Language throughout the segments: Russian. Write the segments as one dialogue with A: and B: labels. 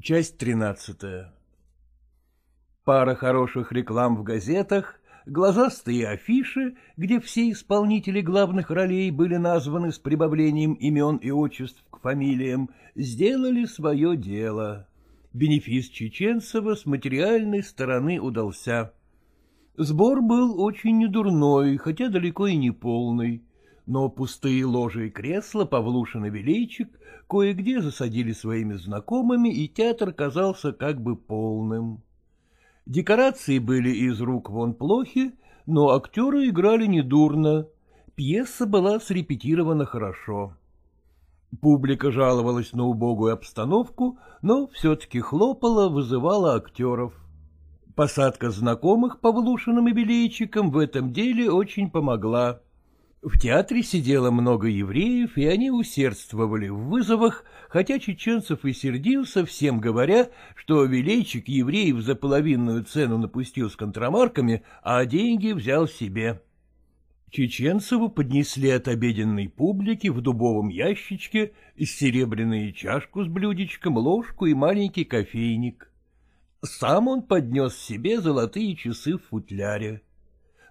A: Часть тринадцатая Пара хороших реклам в газетах, глазастые афиши, где все исполнители главных ролей были названы с прибавлением имен и отчеств к фамилиям, сделали свое дело. Бенефис Чеченцева с материальной стороны удался. Сбор был очень недурной, хотя далеко и не полный но пустые ложи и кресла Павлушин и Величик кое-где засадили своими знакомыми, и театр казался как бы полным. Декорации были из рук вон плохи, но актеры играли недурно, пьеса была срепетирована хорошо. Публика жаловалась на убогую обстановку, но все-таки хлопала, вызывала актеров. Посадка знакомых Павлушиным и Белейчиком в этом деле очень помогла. В театре сидело много евреев, и они усердствовали в вызовах, хотя Чеченцев и сердился, всем говоря, что велейчик евреев за половинную цену напустил с контрамарками, а деньги взял себе. Чеченцеву поднесли от обеденной публики в дубовом ящичке серебряную чашку с блюдечком, ложку и маленький кофейник. Сам он поднес себе золотые часы в футляре.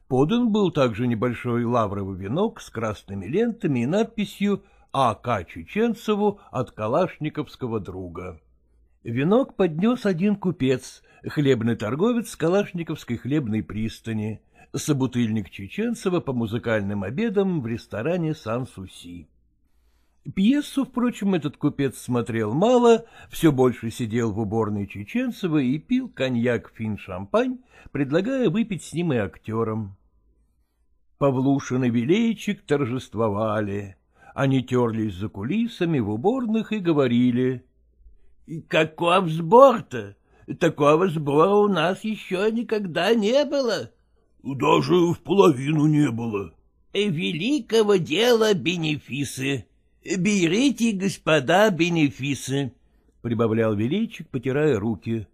A: Подан был также небольшой лавровый венок с красными лентами и надписью «А.К. Чеченцеву от калашниковского друга». Венок поднес один купец, хлебный торговец с калашниковской хлебной пристани, собутыльник Чеченцева по музыкальным обедам в ресторане Сан-Суси. Пьесу, впрочем, этот купец смотрел мало, все больше сидел в уборной Чеченцева и пил коньяк фин-шампань, предлагая выпить с ним и актерам. Павлушин и Велейчик торжествовали. Они терлись за кулисами в уборных и говорили. — Каков сбор-то? Такого сбора у нас еще никогда не было.
B: — Даже в половину не было.
C: — Великого дела бенефисы. Берите, господа, бенефисы, — прибавлял Величик, потирая руки.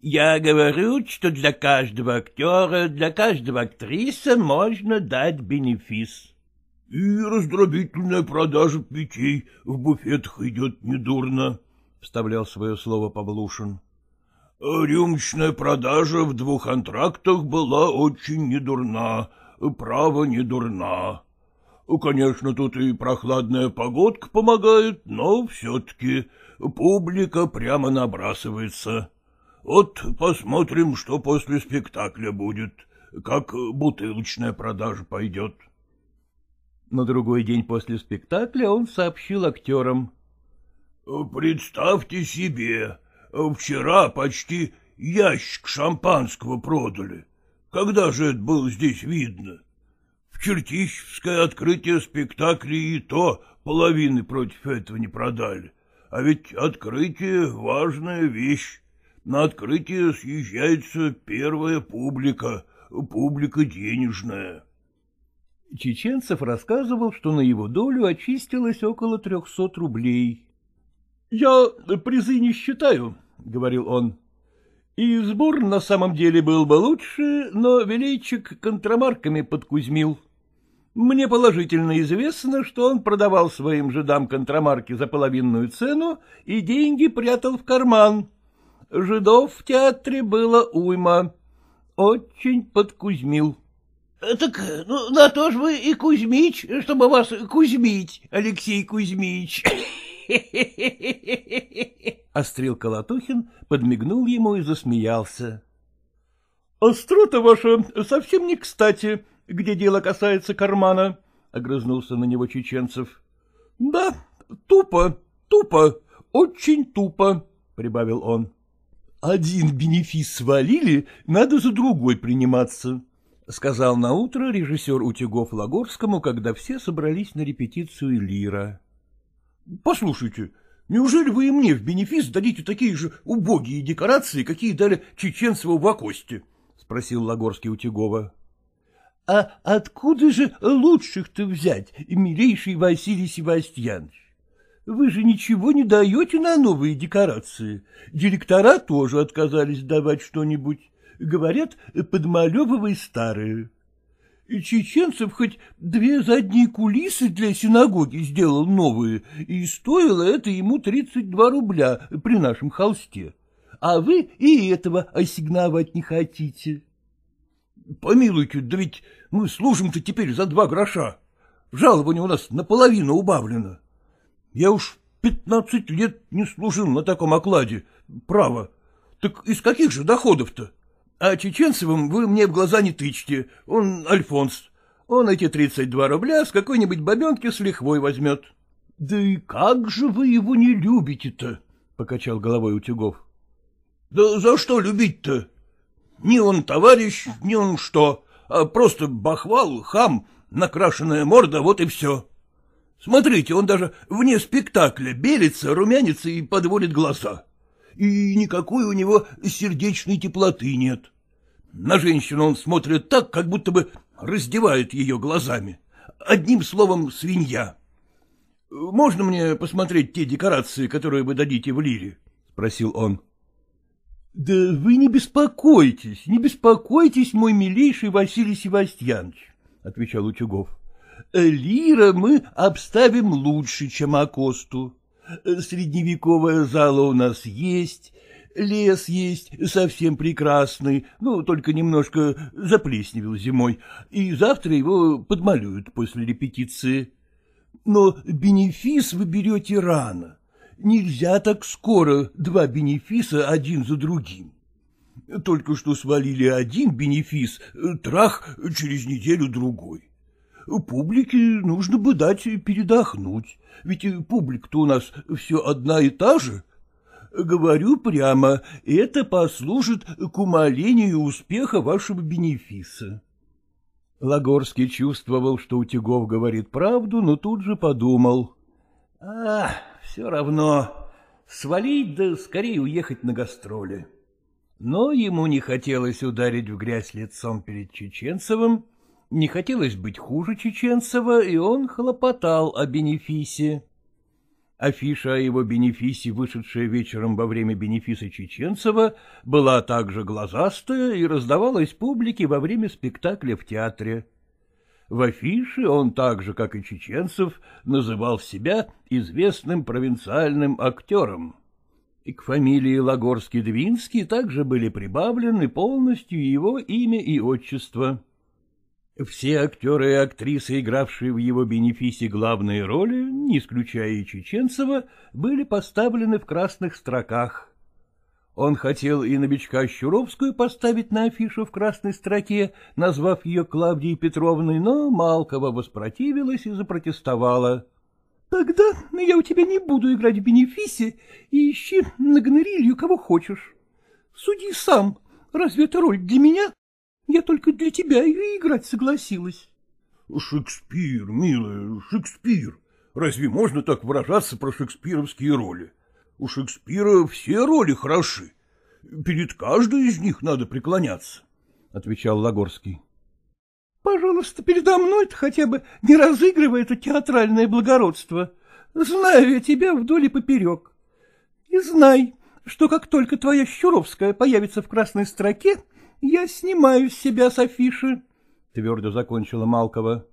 C: Я говорю, что для каждого актера, для каждого актрисы можно дать бенефис.
B: — И раздробительная продажа питей в буфетах идет недурно, — вставлял свое слово Павлушин. — Рюмочная продажа в двух антрактах была очень недурна, право недурна. Конечно, тут и прохладная погодка помогает, но все-таки публика прямо набрасывается. Вот посмотрим, что после спектакля будет, как бутылочная продажа пойдет.
A: На другой день после спектакля он сообщил актерам.
B: — Представьте себе, вчера почти ящик шампанского продали. Когда же это было здесь видно? В Чертищевское открытие спектакля и то половины против этого не продали. А ведь открытие — важная вещь. На открытие съезжается первая публика, публика денежная.
A: Чеченцев рассказывал, что на его долю очистилось около трехсот рублей. — Я призы не считаю, — говорил он. — И сбор на самом деле был бы лучше, но велейчик контрамарками подкузмил. Мне положительно известно, что он продавал своим жидам контрамарки за половинную цену и деньги прятал в карман. Жидов в театре было уйма. Очень подкузмил.
C: — Так ну, на то ж вы и Кузьмич, чтобы вас кузьмить, Алексей Кузьмич.
A: Острил Колотухин, подмигнул ему и засмеялся. — Острота ваша совсем не кстати, где дело касается кармана, — огрызнулся на него Чеченцев. — Да, тупо, тупо, очень тупо, — прибавил он. Один бенефис свалили, надо за другой приниматься, — сказал наутро режиссер Утюгов Лагорскому, когда все собрались на репетицию Лира. — Послушайте, неужели вы и мне в бенефис дадите такие же убогие декорации, какие дали Чеченцеву в Акосте? — спросил Лагорский Утюгова. — А откуда же лучших-то взять, милейший Василий Севастьянович? Вы же ничего не даете на новые декорации. Директора тоже отказались давать что-нибудь. Говорят, подмалевывай старые. Чеченцев хоть две задние кулисы для синагоги сделал новые, и стоило это ему тридцать два рубля при нашем холсте. А вы и этого ассигновать не хотите. — Помилуйте, да ведь мы служим-то теперь за два гроша. Жалование у нас наполовину убавлено. Я уж пятнадцать лет не служил на таком окладе. Право. Так из каких же доходов-то? А Чеченцевым вы мне в глаза не тычьте, он Альфонс. Он эти тридцать два рубля с какой-нибудь бабенки с лихвой возьмет. — Да и как же вы его не любите-то? — покачал головой Утюгов. — Да за что любить-то? Ни он товарищ, ни он что, а просто бахвал, хам, накрашенная морда, вот и все. Смотрите, он даже вне спектакля белится, румянится и подводит глаза и никакой у него сердечной теплоты нет. На женщину он смотрит так, как будто бы раздевает ее глазами. Одним словом, свинья. — Можно мне посмотреть те декорации, которые вы дадите в лире? — спросил он. — Да вы не беспокойтесь, не беспокойтесь, мой милейший Василий Севастьянович, — отвечал Утюгов. — Лира мы обставим лучше, чем Акосту. Средневековая зала у нас есть, лес есть совсем прекрасный, ну, только немножко заплесневел зимой, и завтра его подмалюют после репетиции. Но бенефис вы берете рано. Нельзя так скоро два бенефиса один за другим. Только что свалили один бенефис, трах через неделю другой. Публике нужно бы дать передохнуть, ведь публика-то у нас все одна и та же. Говорю прямо, это послужит к умолению успеха вашего бенефиса. Лагорский чувствовал, что Утюгов говорит правду, но тут же подумал. — А, все равно, свалить да скорее уехать на гастроли. Но ему не хотелось ударить в грязь лицом перед Чеченцевым, не хотелось быть хуже Чеченцева, и он хлопотал о бенефисе. Афиша о его бенефисе, вышедшая вечером во время бенефиса Чеченцева, была также глазастая и раздавалась публике во время спектакля в театре. В афише он так же, как и Чеченцев, называл себя известным провинциальным актером. И к фамилии Лагорский-Двинский также были прибавлены полностью его имя и отчество. Все актеры и актрисы, игравшие в его бенефисе главные роли, не исключая и Чеченцева, были поставлены в красных строках. Он хотел и новичка Щуровскую поставить на афишу в красной строке, назвав ее Клавдией Петровной, но Малкова воспротивилась и запротестовала. — Тогда я у тебя не буду играть в бенефисе и ищи на гонорилью кого хочешь. Суди сам, разве это роль для меня? Я только для тебя ее играть согласилась.
B: — Шекспир, милая, Шекспир. Разве можно так выражаться про шекспировские роли? У Шекспира все роли хороши. Перед каждой из них надо преклоняться, — отвечал Лагорский.
A: — Пожалуйста, передо мной-то хотя бы не разыгрывай это театральное благородство. Знаю я тебя вдоль и поперек. И знай, что как только твоя Щуровская появится в красной строке, я снимаю с себя с афиши, — твердо закончила Малкова.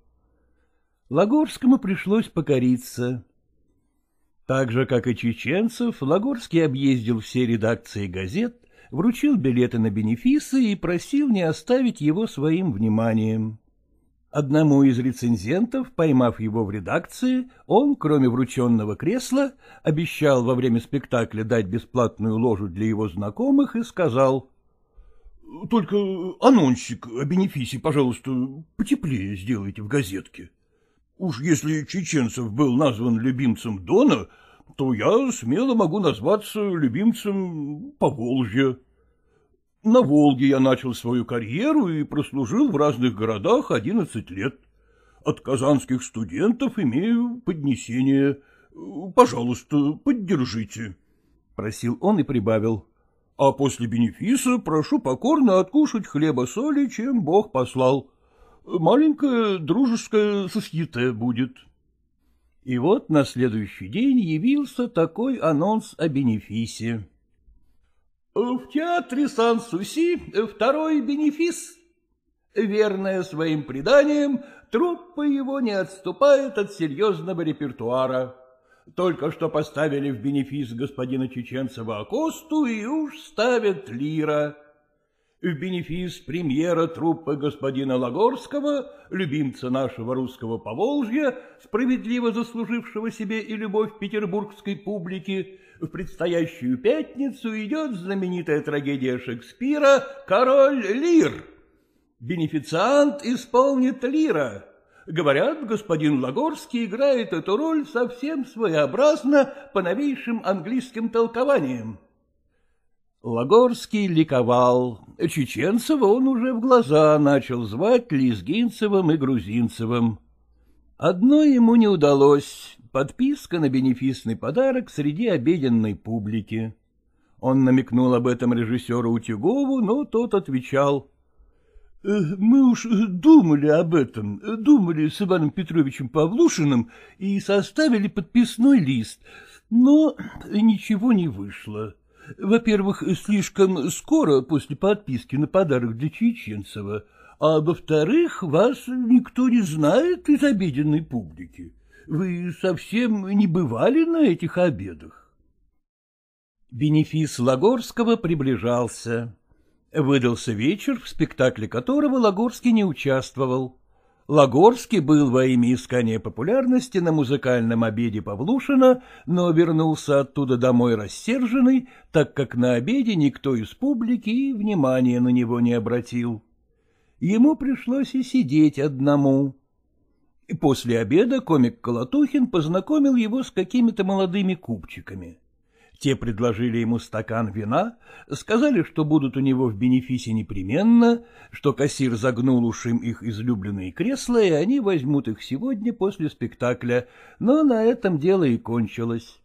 A: Лагорскому пришлось покориться. Так же, как и Чеченцев, Лагорский объездил все редакции газет, вручил билеты на бенефисы и просил не оставить его своим вниманием. Одному из рецензентов, поймав его в редакции, он, кроме врученного кресла, обещал во время спектакля дать бесплатную ложу для его знакомых и сказал — только анонсик о бенефисе, пожалуйста, потеплее сделайте в газетке. Уж если Чеченцев был назван любимцем Дона, то я смело могу назваться любимцем Поволжья. На Волге я начал свою карьеру и прослужил в разных городах одиннадцать лет. От казанских студентов имею поднесение. Пожалуйста, поддержите. Просил он и прибавил а после бенефиса прошу покорно откушать хлеба-соли, чем Бог послал. Маленькое дружеское сосьете будет. И вот на следующий день явился такой анонс о бенефисе. В театре Сан-Суси второй бенефис. Верная своим преданиям, труппа его не отступает от серьезного репертуара. Только что поставили в бенефис господина Чеченцева Акосту и уж ставят лира. Бенефис премьера труппы господина Лагорского, любимца нашего русского Поволжья, справедливо заслужившего себе и любовь петербургской публики, в предстоящую пятницу идет знаменитая трагедия Шекспира «Король Лир». Бенефициант исполнит Лира. Говорят, господин Лагорский играет эту роль совсем своеобразно по новейшим английским толкованиям. Лагорский ликовал. Чеченцева он уже в глаза начал звать Лизгинцевым и Грузинцевым. Одно ему не удалось — подписка на бенефисный подарок среди обеденной публики. Он намекнул об этом режиссеру Утюгову, но тот отвечал. «Э, — Мы уж думали об этом, думали с Иваном Петровичем Павлушиным и составили подписной лист, но ничего не вышло. Во-первых, слишком скоро после подписки на подарок для Чеченцева, а во-вторых, вас никто не знает из обеденной публики. Вы совсем не бывали на этих обедах. Бенефис Лагорского приближался. Выдался вечер, в спектакле которого Лагорский не участвовал. Лагорский был во имя искания популярности на музыкальном обеде Павлушина, но вернулся оттуда домой рассерженный, так как на обеде никто из публики и внимания на него не обратил. Ему пришлось и сидеть одному. После обеда комик Колотухин познакомил его с какими-то молодыми купчиками. Те предложили ему стакан вина, сказали, что будут у него в бенефисе непременно, что кассир загнул уж им их излюбленные кресла, и они возьмут их сегодня после спектакля, но на этом дело и кончилось.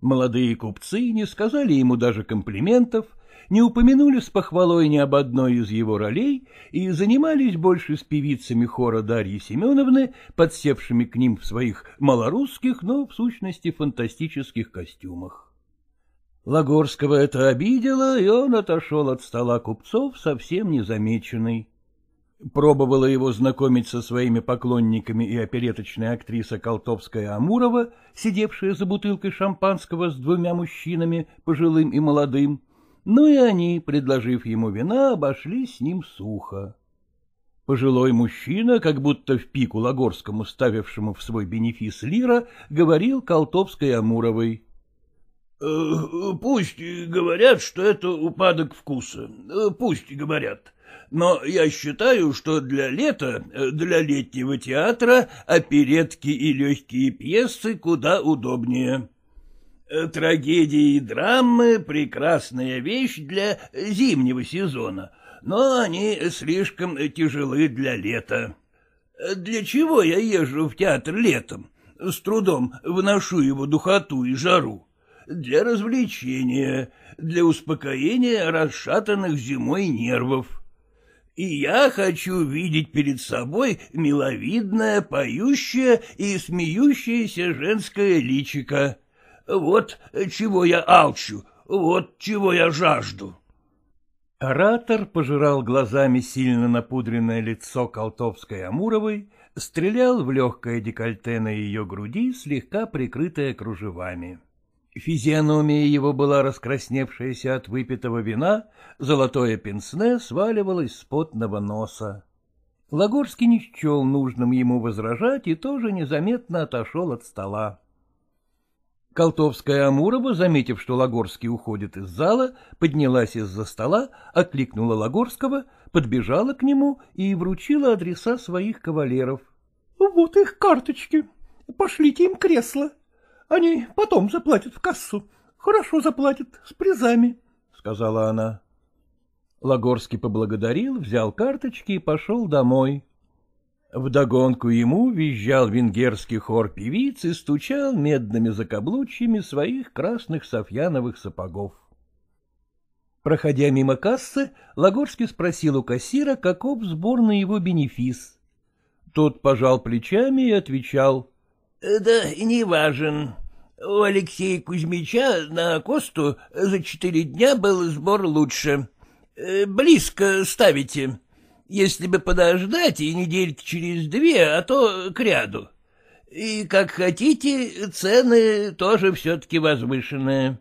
A: Молодые купцы не сказали ему даже комплиментов, не упомянули с похвалой ни об одной из его ролей и занимались больше с певицами хора Дарьи Семеновны, подсевшими к ним в своих малорусских, но в сущности фантастических костюмах. Лагорского это обидело, и он отошел от стола купцов совсем незамеченный. Пробовала его знакомить со своими поклонниками и опереточная актриса Колтовская Амурова, сидевшая за бутылкой шампанского с двумя мужчинами, пожилым и молодым, но и они, предложив ему вина, обошлись с ним сухо. Пожилой мужчина, как будто в пику Лагорскому, ставившему в свой бенефис лира, говорил Колтовской Амуровой.
B: Э, — Пусть говорят, что это упадок вкуса, э, пусть говорят. Но я считаю, что для лета, э, для летнего театра оперетки и легкие пьесы куда удобнее. Трагедии и драмы — прекрасная вещь для зимнего сезона, но они слишком тяжелы для лета. Для чего я езжу в театр летом? С трудом вношу его духоту и жару для развлечения, для успокоения расшатанных зимой нервов. И я хочу видеть перед собой миловидное, поющее и смеющееся женское личико. Вот чего я алчу, вот чего я жажду.
A: Оратор пожирал глазами сильно напудренное лицо Колтовской Амуровой, стрелял в легкое декольте на ее груди, слегка прикрытое кружевами. Физиономия его была раскрасневшаяся от выпитого вина, золотое пенсне сваливалось с потного носа. Лагорский не счел нужным ему возражать и тоже незаметно отошел от стола. Колтовская Амурова, заметив, что Лагорский уходит из зала, поднялась из-за стола, окликнула Лагорского, подбежала к нему и вручила адреса своих кавалеров. — Вот их карточки. Пошлите им кресло. Они потом заплатят в кассу. Хорошо заплатят, с призами, — сказала она. Лагорский поблагодарил, взял карточки и пошел домой. Вдогонку ему визжал венгерский хор певиц и стучал медными закаблучьями своих красных софьяновых сапогов. Проходя мимо кассы, Лагорский спросил у кассира, каков сбор на его бенефис. Тот пожал плечами и отвечал ——
C: Да не важен. У Алексея Кузьмича на Косту за четыре дня был сбор лучше. Э, близко ставите. Если бы подождать и недельки через две, а то к ряду. И, как хотите, цены тоже все-таки возвышенные.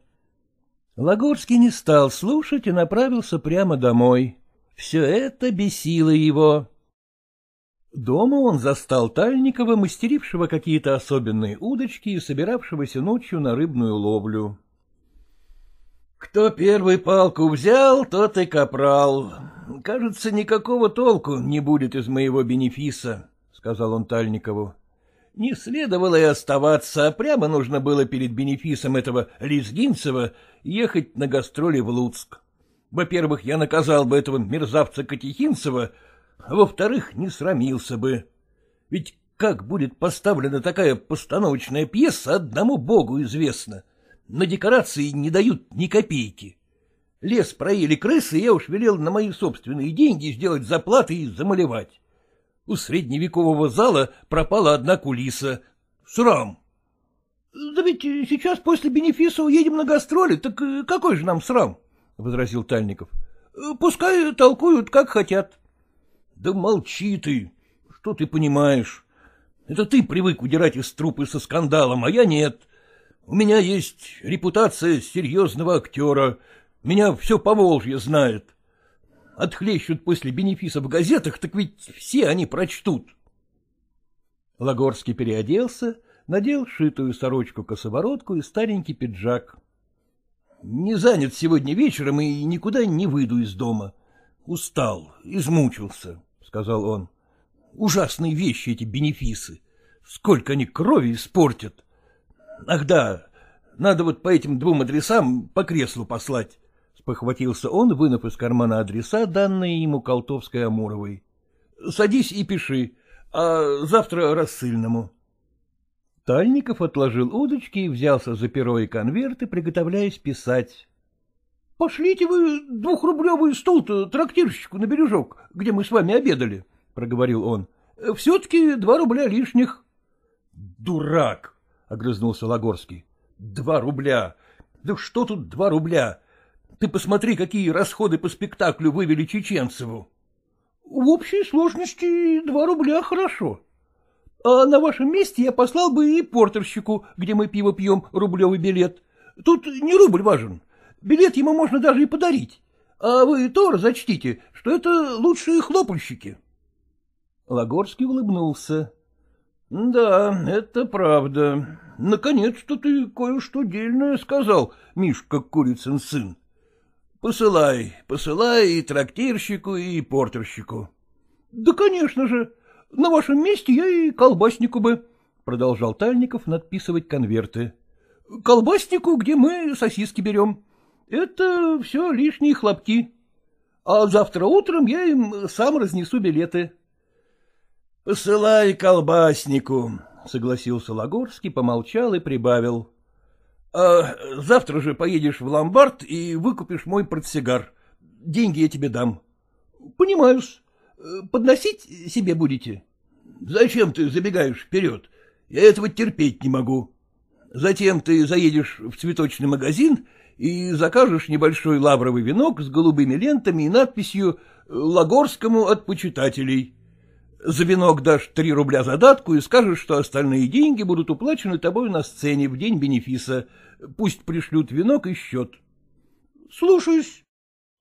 A: Лагорский не стал слушать и направился прямо домой. Все это бесило его. Дома он застал Тальникова, мастерившего какие-то особенные удочки и собиравшегося ночью на рыбную ловлю. — Кто первый палку взял, тот и капрал. Кажется, никакого толку не будет из моего бенефиса, — сказал он Тальникову. Не следовало и оставаться, а прямо нужно было перед бенефисом этого Лизгинцева ехать на гастроли в Луцк. Во-первых, я наказал бы этого мерзавца Катехинцева, во-вторых, не срамился бы. Ведь как будет поставлена такая постановочная пьеса, одному богу известно. На декорации не дают ни копейки. Лес проели крысы, я уж велел на мои собственные деньги сделать заплаты и замалевать. У средневекового зала пропала одна кулиса. Срам. — Да ведь сейчас после бенефиса уедем на гастроли, так какой же нам срам? — возразил Тальников. — Пускай толкуют, как хотят. Да молчи ты, что ты понимаешь? Это ты привык удирать из трупы со скандалом, а я нет. У меня есть репутация серьезного актера, меня все по Волжье знает. Отхлещут после бенефиса в газетах, так ведь все они прочтут. Лагорский переоделся, надел шитую сорочку-косоворотку и старенький пиджак. — Не занят сегодня вечером и никуда не выйду из дома. Устал, измучился сказал он. — Ужасные вещи эти бенефисы. Сколько они крови испортят. Ах да, надо вот по этим двум адресам по креслу послать. Спохватился он, вынув из кармана адреса, данные ему Колтовской-Амуровой. — Садись и пиши, а завтра рассыльному. Тальников отложил удочки и взялся за перо и конверты, приготовляясь писать. — Пошлите вы двухрублевый стол-то трактирщику на бережок, где мы с вами обедали, — проговорил он. — Все-таки два рубля лишних. — Дурак! — огрызнулся Лагорский. — Два рубля! Да что тут два рубля? Ты посмотри, какие расходы по спектаклю вывели Чеченцеву. — В общей сложности два рубля хорошо. А на вашем месте я послал бы и портерщику, где мы пиво пьем, рублевый билет. Тут не рубль важен. Билет ему можно даже и подарить. А вы тоже зачтите, что это лучшие хлопальщики. Лагорский улыбнулся. — Да, это правда. Наконец-то ты кое-что дельное сказал, Мишка Курицын сын. Посылай, посылай и трактирщику, и портерщику. — Да, конечно же. На вашем месте я и колбаснику бы, — продолжал Тальников надписывать конверты. — Колбаснику, где мы сосиски берем. Это все лишние хлопки. А завтра утром я им сам разнесу билеты. — Посылай колбаснику, — согласился Лагорский, помолчал и прибавил. — А завтра же поедешь в ломбард и выкупишь мой портсигар. Деньги я тебе дам. — Понимаю-с. Подносить себе будете? — Зачем ты забегаешь вперед? Я этого терпеть не могу. Затем ты заедешь в цветочный магазин и закажешь небольшой лавровый венок с голубыми лентами и надписью «Лагорскому от почитателей». За венок дашь три рубля задатку и скажешь, что остальные деньги будут уплачены тобой на сцене в день бенефиса. Пусть пришлют венок и счет. — Слушаюсь.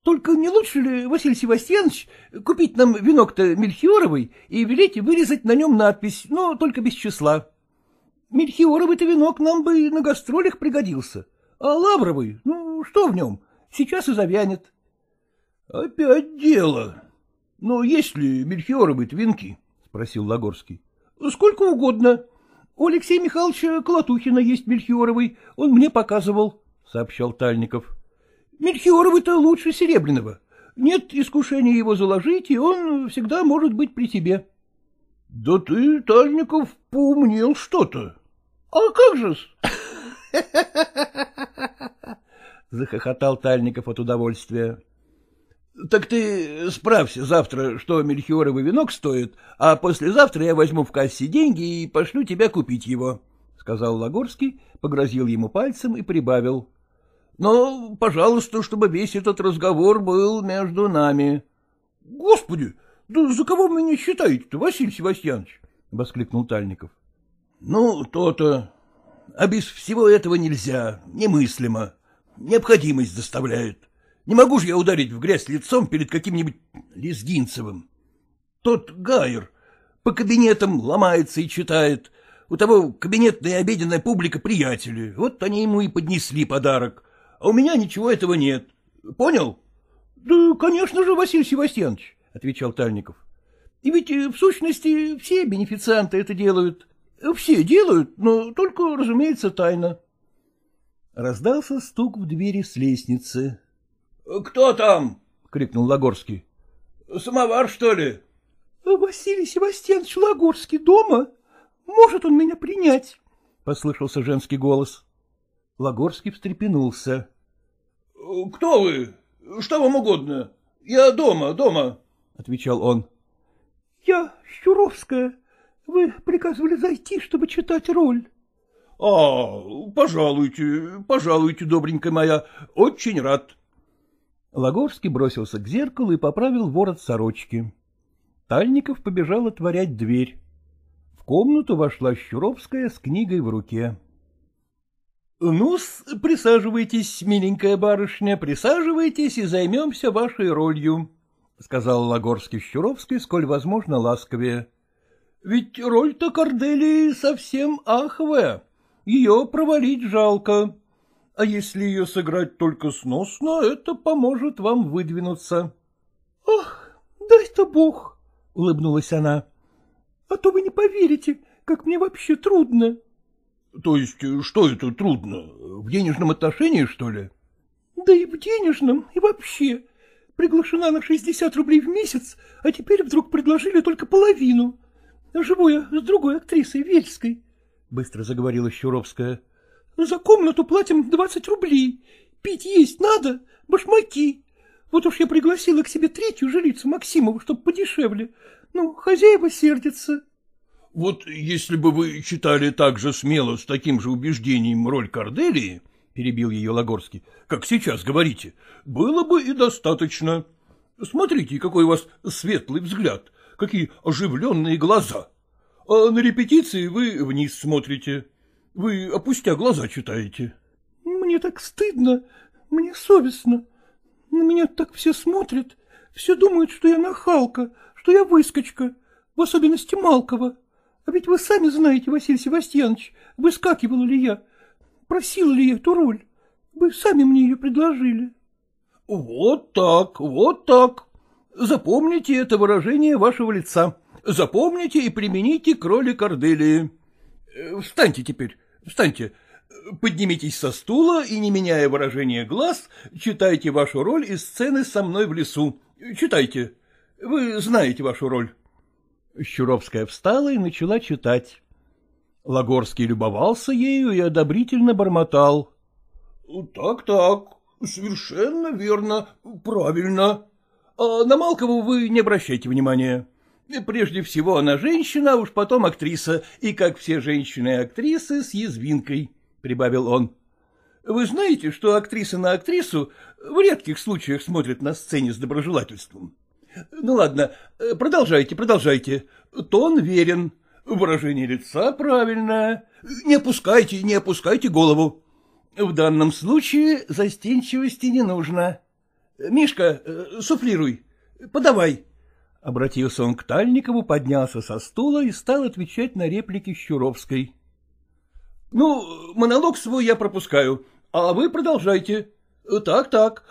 A: Только не лучше ли, Василий Севастьянович, купить нам венок-то мельхиоровый и велеть вырезать на нем надпись, но только без числа? Мельхиоровый-то венок нам бы на гастролях пригодился. А лавровый, ну, что в нем, сейчас и завянет. — Опять дело. Но есть ли мельхиоровые венки? — спросил Лагорский. — Сколько угодно. У Алексея Михайловича Колотухина есть мельхиоровый, он мне показывал, — сообщал Тальников. — Мельхиоровый-то лучше серебряного. Нет искушения его заложить, и он всегда может быть при тебе. — Да ты, Тальников, поумнел что-то. — А как же-с? — захохотал Тальников от удовольствия. — Так ты справься завтра, что мельхиоровый венок стоит, а послезавтра я возьму в кассе деньги и пошлю тебя купить его, — сказал Лагорский, погрозил ему пальцем и прибавил. — Но, пожалуйста, чтобы весь этот разговор был между нами. — Господи, — Да за кого вы меня считаете-то, Василий Севастьянович? — воскликнул Тальников. — Ну, то-то. А без всего этого нельзя, немыслимо. Необходимость заставляет. Не могу же я ударить в грязь лицом перед каким-нибудь Лезгинцевым. Тот Гайер по кабинетам ломается и читает. У того кабинетная обеденная публика приятели. Вот они ему и поднесли подарок. А у меня ничего этого нет. Понял? — Да, конечно же, Василий Севастьянович, — отвечал Тальников. — И ведь, э, в сущности, все бенефицианты это делают. Все делают, но только, разумеется, тайно. Раздался стук в двери с лестницы. — Кто там? — крикнул Лагорский. — Самовар, что ли? — Василий Севастьянович Лагорский дома? Может он меня принять? — послышался женский голос. Лагорский встрепенулся. — Кто вы? Что вам угодно? Я дома, дома, — отвечал он. — Я Щуровская. Вы приказывали зайти, чтобы читать роль. — А, пожалуйте, пожалуйте, добренькая моя, очень рад. Лагорский бросился к зеркалу и поправил ворот сорочки. Тальников побежал отворять дверь. В комнату вошла Щуровская с книгой в руке. — Ну, присаживайтесь, миленькая барышня, присаживайтесь и займемся вашей ролью, — сказал Лагорский Щуровский, сколь возможно ласковее. — Ведь роль-то Корделии совсем аховая, ее провалить жалко. А если ее сыграть только сносно, это поможет вам выдвинуться. — Ах, дай-то бог! — улыбнулась она. — А то вы не поверите, как мне вообще трудно. — То есть что это трудно? В денежном отношении, что ли? — Да и в денежном, и вообще. Приглашена на шестьдесят рублей в месяц, а теперь вдруг предложили только половину. Живу я с другой актрисой, Вельской, — быстро заговорила Щуровская. — За комнату платим двадцать рублей. Пить есть надо, башмаки. Вот уж я пригласила к себе третью жилицу Максимову, чтоб подешевле. Ну, хозяева сердятся. — Вот если бы вы читали так же смело, с таким же убеждением роль Корделии, — перебил ее Лагорский, — как сейчас говорите, было бы и достаточно. Смотрите, какой у вас светлый взгляд, какие оживленные глаза. А на репетиции вы вниз смотрите. Вы, опустя глаза, читаете. — Мне так стыдно, мне совестно. На меня так все смотрят, все думают, что я нахалка, что я выскочка, в особенности Малкова. А ведь вы сами знаете, Василий Севастьянович, выскакивала ли я, просила ли я эту роль. Вы сами мне ее предложили. — Вот так, вот так. Запомните это выражение вашего лица. Запомните и примените к роли Корделии. Э, встаньте теперь, встаньте. Поднимитесь со стула и, не меняя выражения глаз, читайте вашу роль из сцены со мной в лесу. Читайте. Вы знаете вашу роль. Щуровская встала и начала читать. Лагорский любовался ею и одобрительно бормотал. Так, — Так-так, совершенно верно, правильно. А на Малкову вы не обращайте внимания. Прежде всего она женщина, а уж потом актриса, и, как все женщины актрисы, с язвинкой, — прибавил он. Вы знаете, что актриса на актрису в редких случаях смотрит на сцене с доброжелательством? Ну ладно, продолжайте, продолжайте. Тон верен, выражение лица правильное. Не опускайте, не опускайте голову. В данном случае застенчивости не нужно. Мишка, суфлируй, подавай. Обратился он к Тальникову, поднялся со стула и стал отвечать на реплики Щуровской. — Ну, монолог свой я пропускаю, а вы продолжайте. Так, так,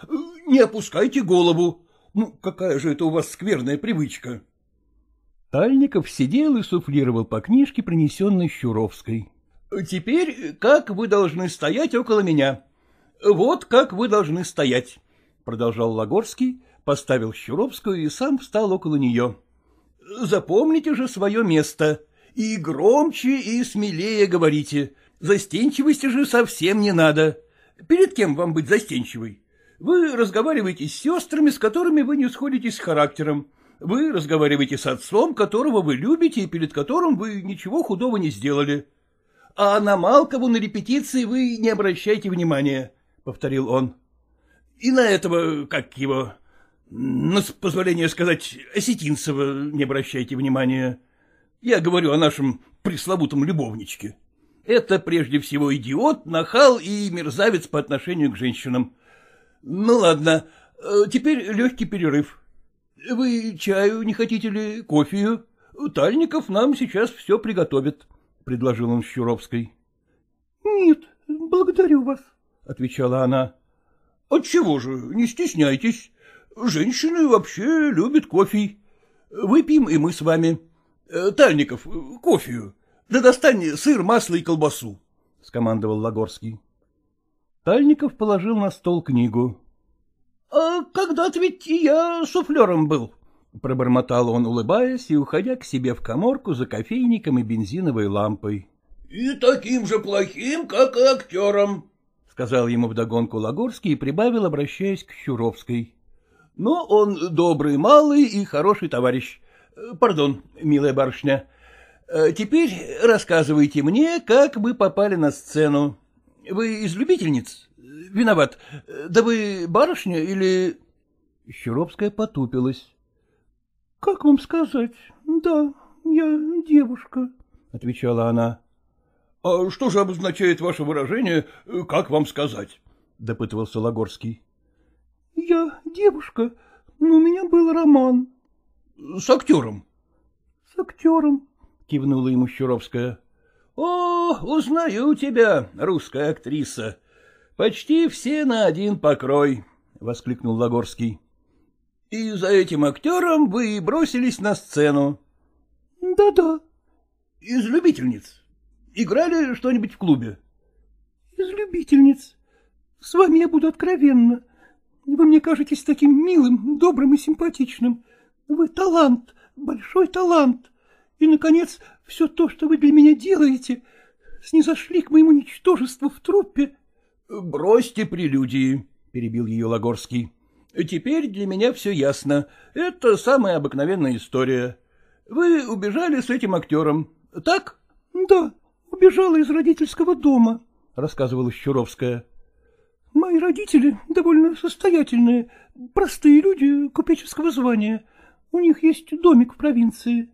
A: не опускайте голову. Ну, какая же это у вас скверная привычка. Тальников сидел и суфлировал по книжке, принесенной Щуровской. — Теперь как вы должны стоять около меня? Вот как вы должны стоять, — продолжал Лагорский, поставил Щуровскую и сам встал около нее. — Запомните же свое место. И громче, и смелее говорите. Застенчивости же совсем не надо. Перед кем вам быть застенчивой? Вы разговариваете с сестрами, с которыми вы не сходитесь с характером. Вы разговариваете с отцом, которого вы любите и перед которым вы ничего худого не сделали. А на Малкову на репетиции вы не обращайте внимания, — повторил он. И на этого, как его, На позволение сказать, Осетинцева не обращайте внимания. Я говорю о нашем пресловутом любовничке. Это прежде всего идиот, нахал и мерзавец по отношению к женщинам. Ну, ладно, э, теперь легкий перерыв. Вы чаю не хотите ли, кофею? Тальников нам сейчас все приготовит, — предложил он Щуровской. — Нет, благодарю вас, — отвечала она. — Отчего же, не стесняйтесь. Женщины вообще любят кофе. Выпьем и мы с вами. Э, Тальников, кофею. Да достань сыр, масло и колбасу, — скомандовал Лагорский. Тальников положил на стол книгу. — А когда-то ведь я суфлером был, — пробормотал он, улыбаясь и уходя к себе в коморку за кофейником и бензиновой лампой.
B: — И таким же плохим, как и актером, —
A: сказал ему вдогонку Лагорский и прибавил, обращаясь к Щуровской. — Но он добрый малый и хороший товарищ. Пардон, милая барышня. Теперь рассказывайте мне, как вы попали на сцену. Вы из любительниц? Виноват. Да вы барышня или... Щуровская потупилась. — Как вам сказать? Да, я девушка, — отвечала она. — А что же обозначает ваше выражение «как вам сказать»? — допытывался Лагорский. — Я девушка, но у меня был роман. — С актером? — С актером, — кивнула ему Щуровская. — О, узнаю тебя, русская актриса. Почти все на один покрой, — воскликнул Лагорский. — И за этим актером вы бросились на сцену. Да — Да-да. — Из любительниц? Играли что-нибудь в клубе? — Из любительниц. С вами я буду откровенна. Вы мне кажетесь таким милым, добрым и симпатичным. Вы талант, большой талант. И, наконец, все то, что вы для меня делаете, снизошли к моему ничтожеству в труппе. — Бросьте прелюдии, — перебил ее Лагорский. — Теперь для меня все ясно. Это самая обыкновенная история. Вы убежали с этим актером, так? — Да, убежала из родительского дома, — рассказывала Щуровская. — Мои родители довольно состоятельные, простые люди купеческого звания. У них есть домик в провинции.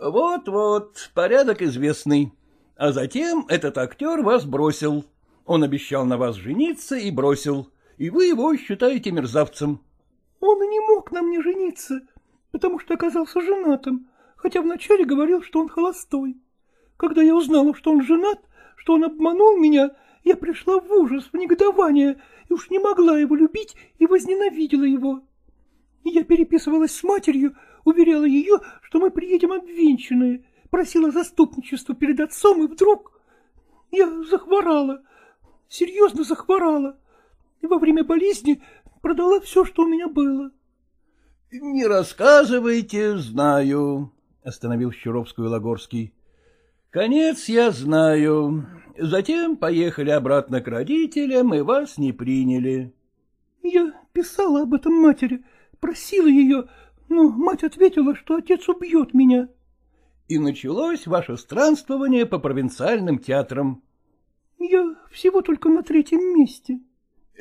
A: Вот-вот, порядок известный. А затем этот актер вас бросил. Он обещал на вас жениться и бросил, и вы его считаете мерзавцем. Он и не мог на мне жениться, потому что оказался женатым, хотя вначале говорил, что он холостой. Когда я узнала, что он женат, что он обманул меня, я пришла в ужас, в негодование, и уж не могла его любить и возненавидела его. Я переписывалась с матерью, уверяла ее, что мы приедем обвенчанные, просила заступничество перед отцом, и вдруг я захворала, серьезно захворала, и во время болезни продала все, что у меня было. — Не рассказывайте, знаю, — остановил Щуровскую Лагорский. — Конец я знаю. Затем поехали обратно к родителям, и вас не приняли. — Я писала об этом матери, просила ее, но мать ответила, что отец убьет меня. И началось ваше странствование по провинциальным театрам. Я всего только на третьем месте.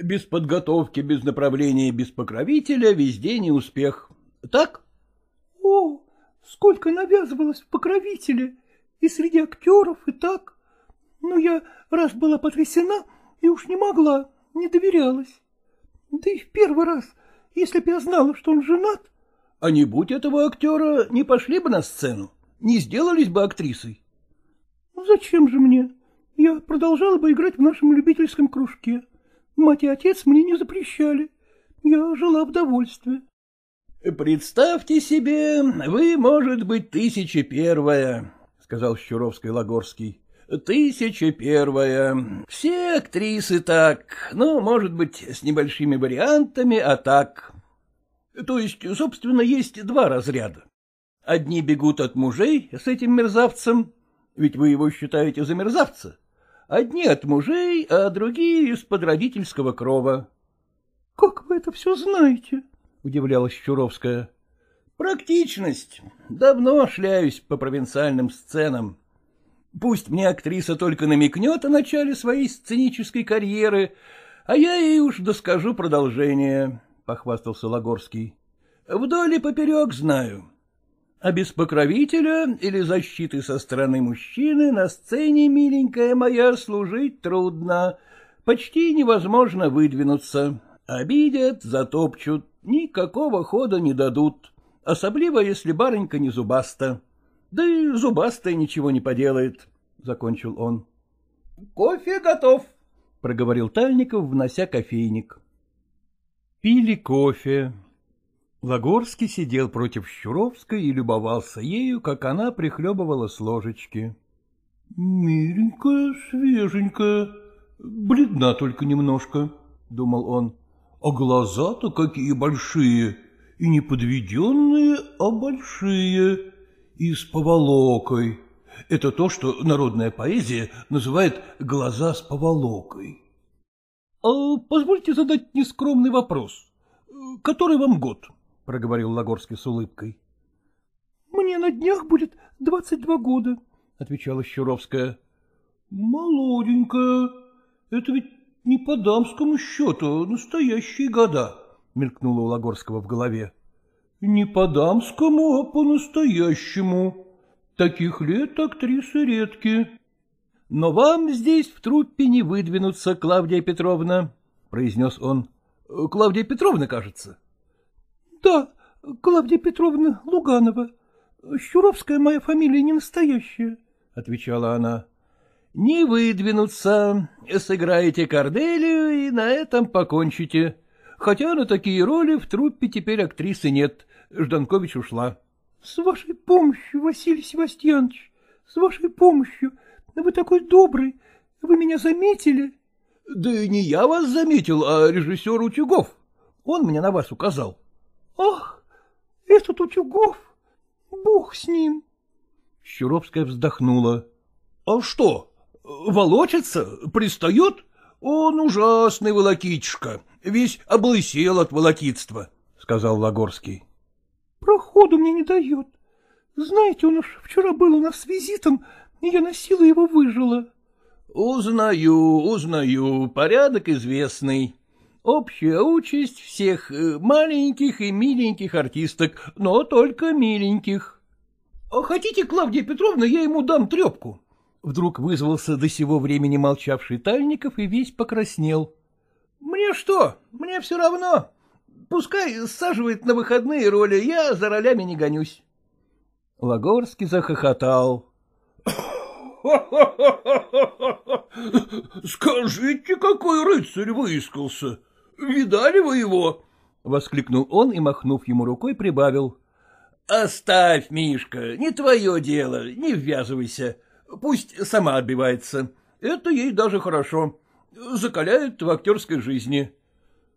A: Без подготовки, без направления, без покровителя везде не успех. Так? О, сколько навязывалось в покровителе, и среди актеров, и так. Но я раз была потрясена и уж не могла, не доверялась. Да и в первый раз, если б я знала, что он женат, а не будь этого актера, не пошли бы на сцену, не сделались бы актрисой. — Зачем же мне? Я продолжала бы играть в нашем любительском кружке. Мать и отец мне не запрещали. Я жила в довольстве. — Представьте себе, вы, может быть, тысяча первая, — сказал Щуровский-Лагорский. — Тысяча первая. Все актрисы так, ну, может быть, с небольшими вариантами, а так. То есть, собственно, есть два разряда. Одни бегут от мужей с этим мерзавцем, ведь вы его считаете за мерзавца. Одни от мужей, а другие из-под родительского крова. — Как вы это все знаете? — удивлялась Чуровская. — Практичность. Давно шляюсь по провинциальным сценам. Пусть мне актриса только намекнет о начале своей сценической карьеры, а я ей уж доскажу продолжение. — похвастался Лагорский. Вдоль и поперек знаю. А без покровителя или защиты со стороны мужчины на сцене, миленькая моя, служить трудно. Почти невозможно выдвинуться. Обидят, затопчут, никакого хода не дадут, особливо если барынька не зубаста. Да и зубастая ничего не поделает, — закончил он. — Кофе готов, — проговорил Тальников, внося кофейник. Пили кофе. Лагорский сидел против Щуровской и любовался ею, как она прихлебывала с ложечки. — Миленькая, свеженькая, бледна только немножко, — думал он. — А глаза-то какие большие, и не подведенные, а большие, и с поволокой. Это то, что народная поэзия называет «глаза с поволокой». — А позвольте задать нескромный вопрос. Который вам год? —— проговорил Лагорский с улыбкой. — Мне на днях будет двадцать два года, — отвечала Щуровская. — Молоденькая. Это ведь не по дамскому счету, настоящие года, — мелькнуло у Лагорского в голове. — Не по дамскому, а по-настоящему. Таких лет актрисы редки. — Но вам здесь в труппе не выдвинуться, Клавдия Петровна, — произнес он. — Клавдия Петровна, кажется. — Да, Клавдия Петровна Луганова. Щуровская моя фамилия не настоящая, — отвечала она. — Не выдвинуться, сыграете Корделию и на этом покончите. Хотя на такие роли в труппе теперь актрисы нет, Жданкович ушла. — С вашей помощью, Василий Севастьянович, с вашей помощью. Вы такой добрый, вы меня заметили? — Да не я вас заметил, а режиссер Утюгов. Он мне на вас указал. Ах, этот Утюгов! Бог с ним! Щуровская вздохнула. — А что, волочится, пристает? Он ужасный волокитишка, весь облысел от волокитства, — сказал Лагорский. — Проходу мне не дает. Знаете, он уж вчера был у нас с визитом, и я на силу его выжила. — Узнаю, узнаю, порядок известный, Общая участь всех э, маленьких и миленьких артисток, но только миленьких. А — Хотите, Клавдия Петровна, я ему дам трепку? Вдруг вызвался до сего времени молчавший Тальников и весь покраснел. — Мне что? Мне все равно. Пускай саживает на выходные роли, я за ролями не гонюсь. Лагорский захохотал. — Скажите, какой рыцарь выискался! Видали вы его? — воскликнул он и, махнув ему рукой, прибавил. — Оставь, Мишка, не твое дело, не ввязывайся. Пусть сама отбивается. Это ей даже хорошо. Закаляет в актерской жизни. —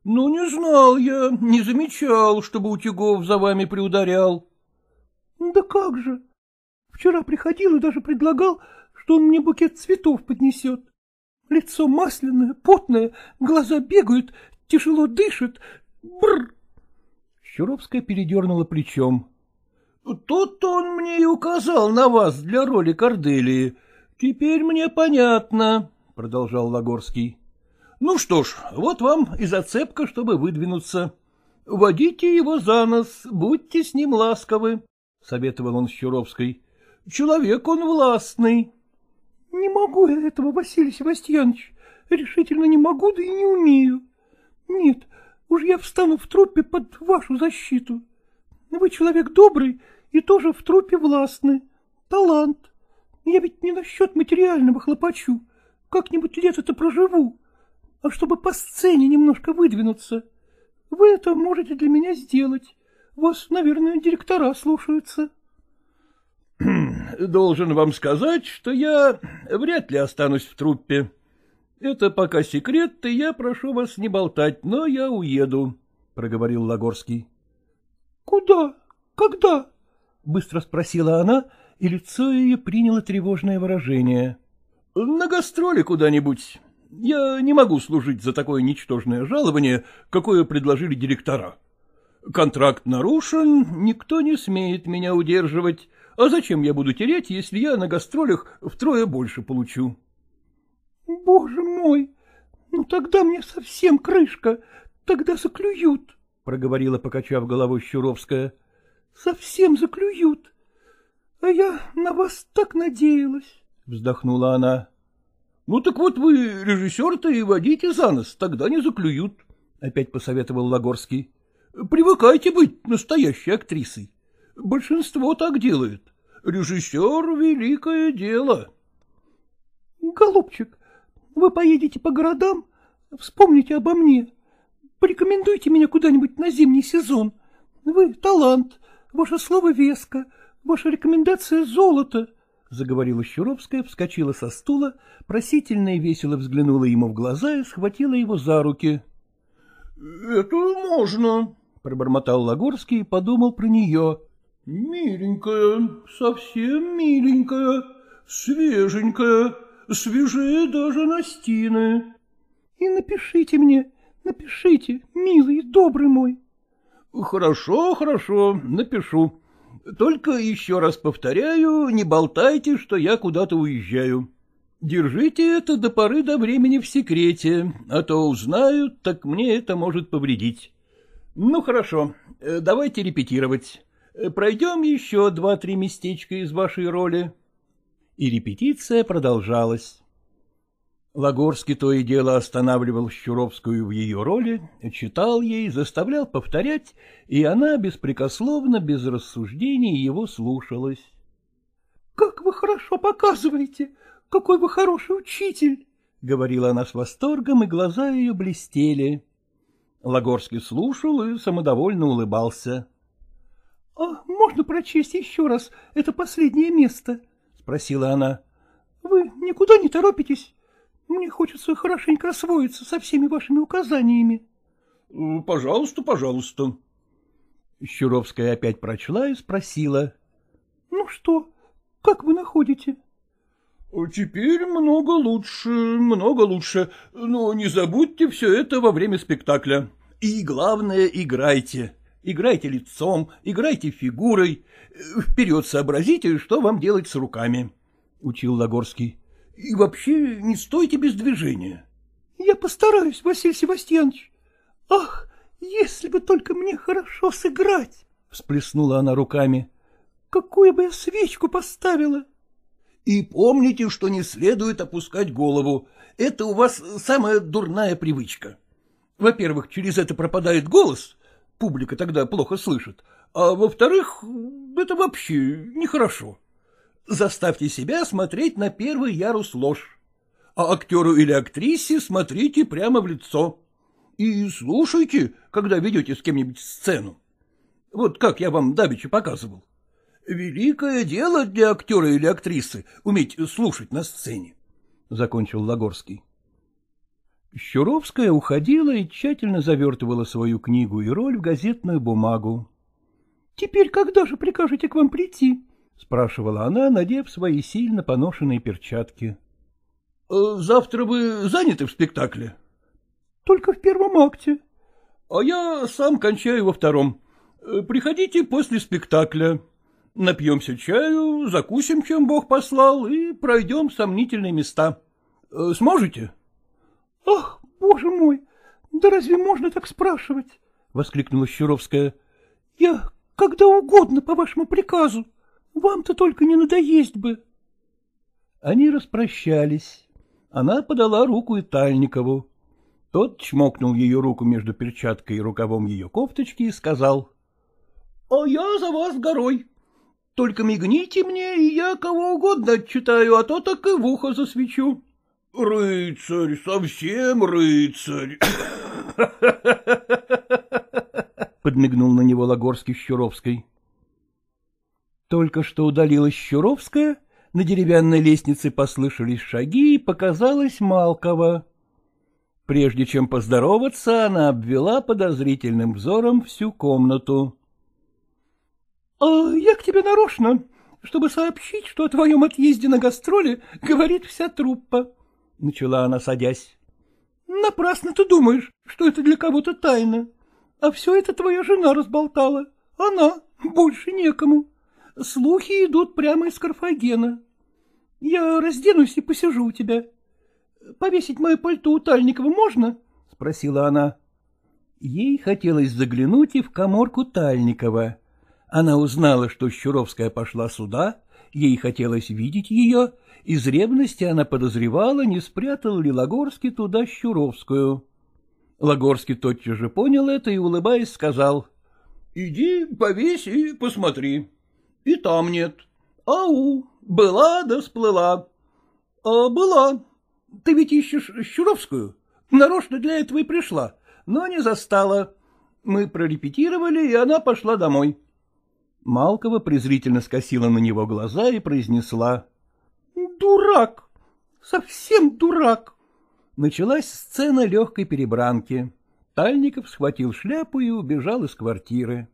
A: Ну, не знал я, не замечал, чтобы Утюгов за вами приударял. — Да как же. Вчера приходил и даже предлагал, что он мне букет цветов поднесет. Лицо масляное, потное, глаза бегают, тяжело дышит. Бррр! Щуровская передернула плечом. — Тут-то он мне и указал на вас для роли Корделии. Теперь мне понятно, — продолжал Лагорский. — Ну что ж, вот вам и зацепка, чтобы выдвинуться. Водите его за нос, будьте с ним ласковы, — советовал он Щуровской. — Человек он властный. — Не могу я этого, Василий Севастьянович. Решительно не могу, да и не умею. Нет, уж я встану в трупе под вашу защиту. Вы человек добрый и тоже в трупе властный. Талант. Я ведь не насчет материального хлопочу. Как-нибудь лето-то проживу. А чтобы по сцене немножко выдвинуться. Вы это можете для меня сделать. Вас, наверное, директора слушаются. Должен вам сказать, что я вряд ли останусь в труппе, это пока секрет, и я прошу вас не болтать, но я уеду, — проговорил Лагорский. — Куда? Когда? — быстро спросила она, и лицо ее приняло тревожное выражение. — На гастроли куда-нибудь. Я не могу служить за такое ничтожное жалование, какое предложили директора. Контракт нарушен, никто не смеет меня удерживать. А зачем я буду терять, если я на гастролях втрое больше получу? — Боже мой! Ну тогда мне совсем крышка, тогда заклюют. проговорила, покачав головой Щуровская. — Совсем заклюют. А я на вас так надеялась, — вздохнула она. — Ну так вот вы режиссер-то и водите за нос, тогда не заклюют, — опять посоветовал Лагорский. — Привыкайте быть настоящей актрисой. Большинство так делает. Режиссер — великое дело. — Голубчик, вы поедете по городам, вспомните обо мне. Порекомендуйте меня куда-нибудь на зимний сезон. Вы талант, ваше слово веско, ваша рекомендация золото, — заговорила Щуровская, вскочила со стула, просительно и весело взглянула ему в глаза и схватила его за руки. — Это можно, — пробормотал Лагорский и подумал про нее. — Миленькая, совсем миленькая, свеженькая, свежее даже Настины. — И напишите мне, напишите, милый, добрый мой. — Хорошо, хорошо, напишу. Только еще раз повторяю, не болтайте, что я куда-то уезжаю. Держите это до поры до времени в секрете, а то узнают, так мне это может повредить. Ну, хорошо, э, давайте репетировать. Э, пройдем еще два-три местечка из вашей роли. И репетиция продолжалась. Лагорский то и дело останавливал Щуровскую в ее роли, читал ей, заставлял повторять, и она беспрекословно, без рассуждений его слушалась. — Как вы хорошо показываете! Какой вы хороший учитель! — говорила она с восторгом, и глаза ее блестели. Лагорский слушал и самодовольно улыбался. — А можно прочесть еще раз это последнее место? — спросила она. — Вы никуда не торопитесь? Мне хочется хорошенько освоиться со всеми вашими указаниями. — Пожалуйста, пожалуйста. Щуровская опять прочла и спросила. — Ну что, как вы находите? — Теперь много лучше, много лучше, но не забудьте все это во время спектакля. И главное, играйте. Играйте лицом, играйте фигурой. Вперед сообразите, что вам делать с руками, — учил Лагорский. И вообще не стойте без движения. — Я постараюсь, Василий Севастьянович. Ах, если бы только мне хорошо сыграть! — всплеснула она руками. — Какую бы я свечку поставила! — И помните, что не следует опускать голову. Это у вас самая дурная привычка. Во-первых, через это пропадает голос, публика тогда плохо слышит, а во-вторых, это вообще нехорошо. Заставьте себя смотреть на первый ярус ложь, а актеру или актрисе смотрите прямо в лицо. И слушайте, когда ведете с кем-нибудь сцену. Вот как я вам давеча показывал. Великое дело для актера или актрисы уметь слушать на сцене, — закончил Лагорский. Щуровская уходила и тщательно завертывала свою книгу и роль в газетную бумагу. — Теперь когда же прикажете к вам прийти? — спрашивала она, надев свои сильно поношенные перчатки. — Завтра вы заняты в спектакле? — Только в первом акте. — А я сам кончаю во втором. Приходите после спектакля. Напьемся чаю, закусим, чем Бог послал, и пройдем сомнительные места. Сможете? — Ах, боже мой, да разве можно так спрашивать? — воскликнула Щуровская. — Я когда угодно по вашему приказу. Вам-то только не надоесть бы. Они распрощались. Она подала руку Итальникову. Тот чмокнул ее руку между перчаткой и рукавом ее кофточки и сказал. — А я за вас горой. Только мигните мне, и я кого угодно отчитаю, а то так и в ухо засвечу. — Рыцарь, совсем рыцарь! — подмигнул на него Лагорский Щуровской. Только что удалилась Щуровская, на деревянной лестнице послышались шаги, и показалась Малкова. Прежде чем поздороваться, она обвела подозрительным взором всю комнату. — А я к тебе нарочно, чтобы сообщить, что о твоем отъезде на гастроли говорит вся труппа, — начала она, садясь. — Напрасно ты думаешь, что это для кого-то тайна. А все это твоя жена разболтала. Она, больше некому. Слухи идут прямо из Карфагена. Я разденусь и посижу у тебя. Повесить мое пальто у Тальникова можно? — спросила она. Ей хотелось заглянуть и в коморку Тальникова. Она узнала, что Щуровская пошла сюда, ей хотелось видеть ее, из ревности она подозревала, не спрятал ли Лагорский туда Щуровскую. Лагорский тотчас же понял это и, улыбаясь, сказал. — Иди, повесь и посмотри. И там нет. Ау, была да сплыла. А была. Ты ведь ищешь Щуровскую? Нарочно для этого и пришла, но не застала. Мы прорепетировали, и она пошла домой. Малкова презрительно скосила на него глаза и произнесла. — Дурак! Совсем дурак! Началась сцена легкой перебранки. Тальников схватил шляпу и убежал из квартиры.